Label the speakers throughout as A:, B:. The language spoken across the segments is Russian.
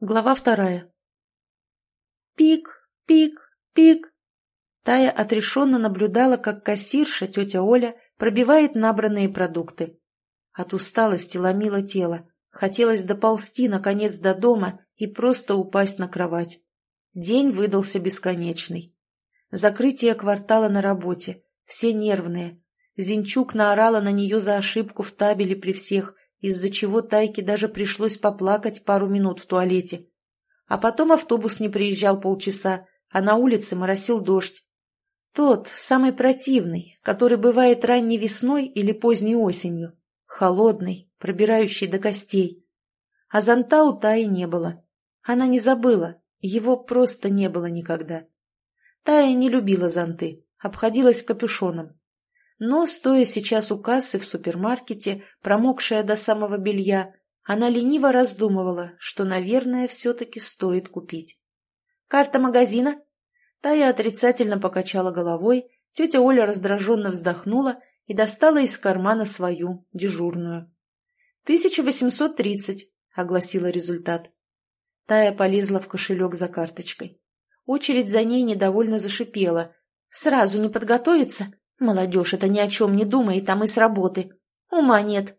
A: Глава вторая. Пик, пик, пик. Тая отрешенно наблюдала, как кассирша, тетя Оля, пробивает набранные продукты. От усталости ломило тело. Хотелось доползти, наконец, до дома и просто упасть на кровать. День выдался бесконечный. Закрытие квартала на работе. Все нервные. Зинчук наорала на нее за ошибку в табеле при всех, из-за чего Тайке даже пришлось поплакать пару минут в туалете. А потом автобус не приезжал полчаса, а на улице моросил дождь. Тот, самый противный, который бывает ранней весной или поздней осенью. Холодный, пробирающий до костей. А зонта у Таи не было. Она не забыла, его просто не было никогда. Тая не любила зонты, обходилась капюшоном. Но, стоя сейчас у кассы в супермаркете, промокшая до самого белья, она лениво раздумывала, что, наверное, все-таки стоит купить. «Карта магазина?» Тая отрицательно покачала головой, тетя Оля раздраженно вздохнула и достала из кармана свою, дежурную. «Тысяча восемьсот тридцать», — огласила результат. Тая полезла в кошелек за карточкой. Очередь за ней недовольно зашипела. «Сразу не подготовиться? Молодежь это ни о чем не думает, там и с работы. Ума нет.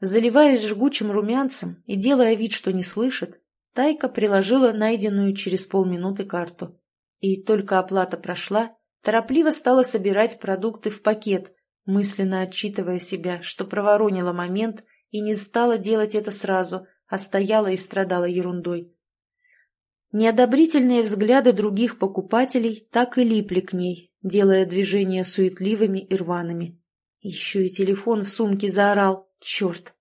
A: Заливаясь жгучим румянцем и делая вид, что не слышит, Тайка приложила найденную через полминуты карту. И только оплата прошла, торопливо стала собирать продукты в пакет, мысленно отчитывая себя, что проворонила момент и не стала делать это сразу, а стояла и страдала ерундой. Неодобрительные взгляды других покупателей так и липли к ней, делая движения суетливыми и рваными. Еще и телефон в сумке заорал. Черт!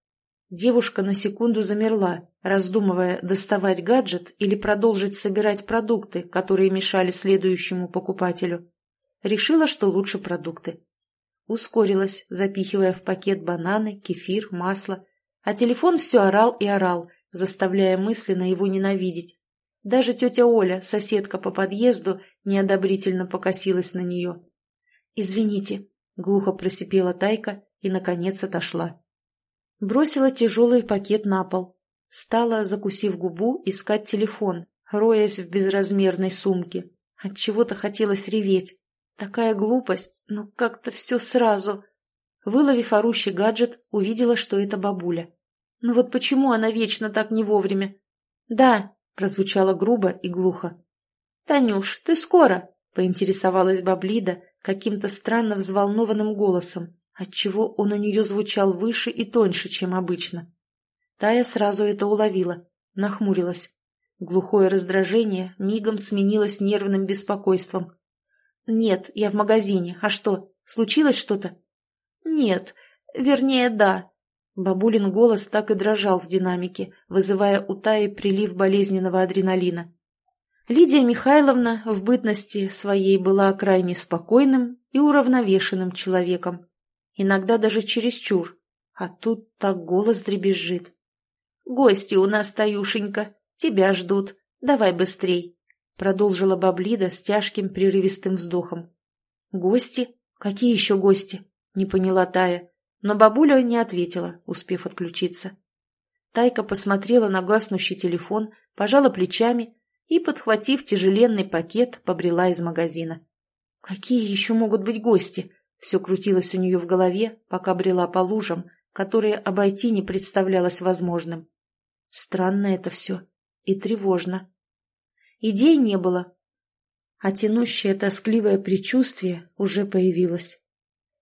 A: Девушка на секунду замерла, раздумывая, доставать гаджет или продолжить собирать продукты, которые мешали следующему покупателю. Решила, что лучше продукты. Ускорилась, запихивая в пакет бананы, кефир, масло. А телефон все орал и орал, заставляя мысленно его ненавидеть. Даже тетя Оля, соседка по подъезду, неодобрительно покосилась на нее. «Извините», — глухо просипела Тайка и, наконец, отошла. Бросила тяжелый пакет на пол. Стала, закусив губу, искать телефон, роясь в безразмерной сумке. Отчего-то хотелось реветь. Такая глупость, но как-то все сразу. Выловив орущий гаджет, увидела, что это бабуля. Ну вот почему она вечно так не вовремя? «Да», прозвучало грубо и глухо. «Танюш, ты скоро?» — поинтересовалась Баблида каким-то странно взволнованным голосом, отчего он у нее звучал выше и тоньше, чем обычно. Тая сразу это уловила, нахмурилась. Глухое раздражение мигом сменилось нервным беспокойством. «Нет, я в магазине. А что, случилось что-то?» «Нет. Вернее, да. Бабулин голос так и дрожал в динамике, вызывая у Таи прилив болезненного адреналина. Лидия Михайловна в бытности своей была крайне спокойным и уравновешенным человеком. Иногда даже чересчур. А тут так голос дребезжит. «Гости у нас, Таюшенька, тебя ждут. Давай быстрей», — продолжила Баблида с тяжким прерывистым вздохом. «Гости? Какие еще гости?» — не поняла Тая. Но бабуля не ответила, успев отключиться. Тайка посмотрела на гаснущий телефон, пожала плечами и, подхватив тяжеленный пакет, побрела из магазина. «Какие еще могут быть гости?» Все крутилось у нее в голове, пока брела по лужам, которые обойти не представлялось возможным. Странно это все и тревожно. Идей не было, а тянущее тоскливое предчувствие уже появилось.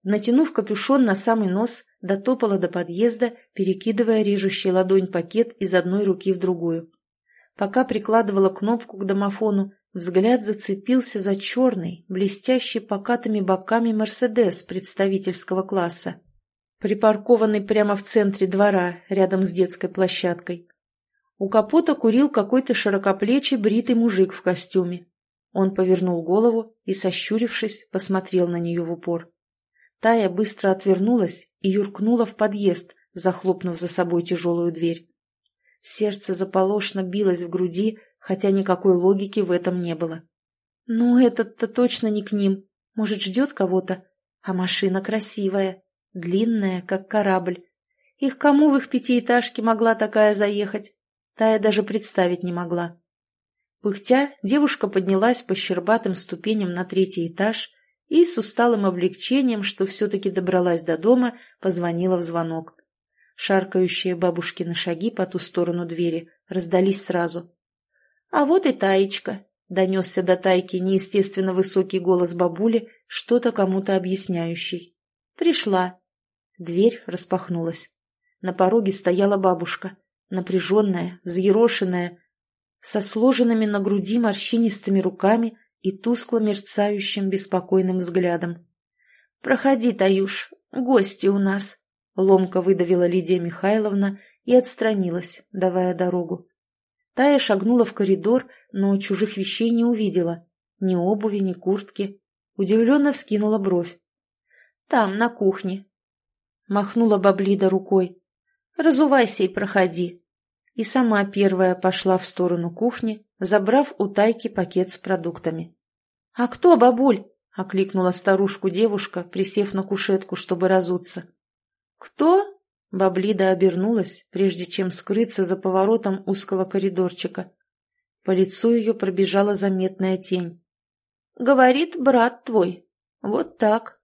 A: Натянув капюшон на самый нос, дотопала до подъезда, перекидывая режущий ладонь пакет из одной руки в другую. Пока прикладывала кнопку к домофону, взгляд зацепился за черный, блестящий покатыми боками «Мерседес» представительского класса, припаркованный прямо в центре двора, рядом с детской площадкой. У капота курил какой-то широкоплечий бритый мужик в костюме. Он повернул голову и, сощурившись, посмотрел на нее в упор. Тая быстро отвернулась и юркнула в подъезд, захлопнув за собой тяжелую дверь. Сердце заполошно билось в груди, хотя никакой логики в этом не было. «Ну, этот-то точно не к ним. Может, ждет кого-то? А машина красивая, длинная, как корабль. Их кому в их пятиэтажке могла такая заехать? Тая даже представить не могла. Пыхтя, девушка поднялась по щербатым ступеням на третий этаж и с усталым облегчением, что все-таки добралась до дома, позвонила в звонок. Шаркающие бабушкины шаги по ту сторону двери раздались сразу. «А вот и Таечка!» — донесся до Тайки неестественно высокий голос бабули, что-то кому-то объясняющий. «Пришла». Дверь распахнулась. На пороге стояла бабушка, напряженная, взъерошенная, со сложенными на груди морщинистыми руками и тускло мерцающим беспокойным взглядом. «Проходи, Таюш, гости у нас», — ломко выдавила Лидия Михайловна и отстранилась, давая дорогу. Тая шагнула в коридор, но чужих вещей не увидела. Ни обуви, ни куртки. Удивленно вскинула бровь. «Там, на кухне». Махнула Баблида рукой. «Разувайся и проходи». И сама первая пошла в сторону кухни, забрав у Тайки пакет с продуктами. «А кто, бабуль?» — окликнула старушку девушка, присев на кушетку, чтобы разуться. «Кто?» — Баблида обернулась, прежде чем скрыться за поворотом узкого коридорчика. По лицу ее пробежала заметная тень. «Говорит брат твой. Вот так».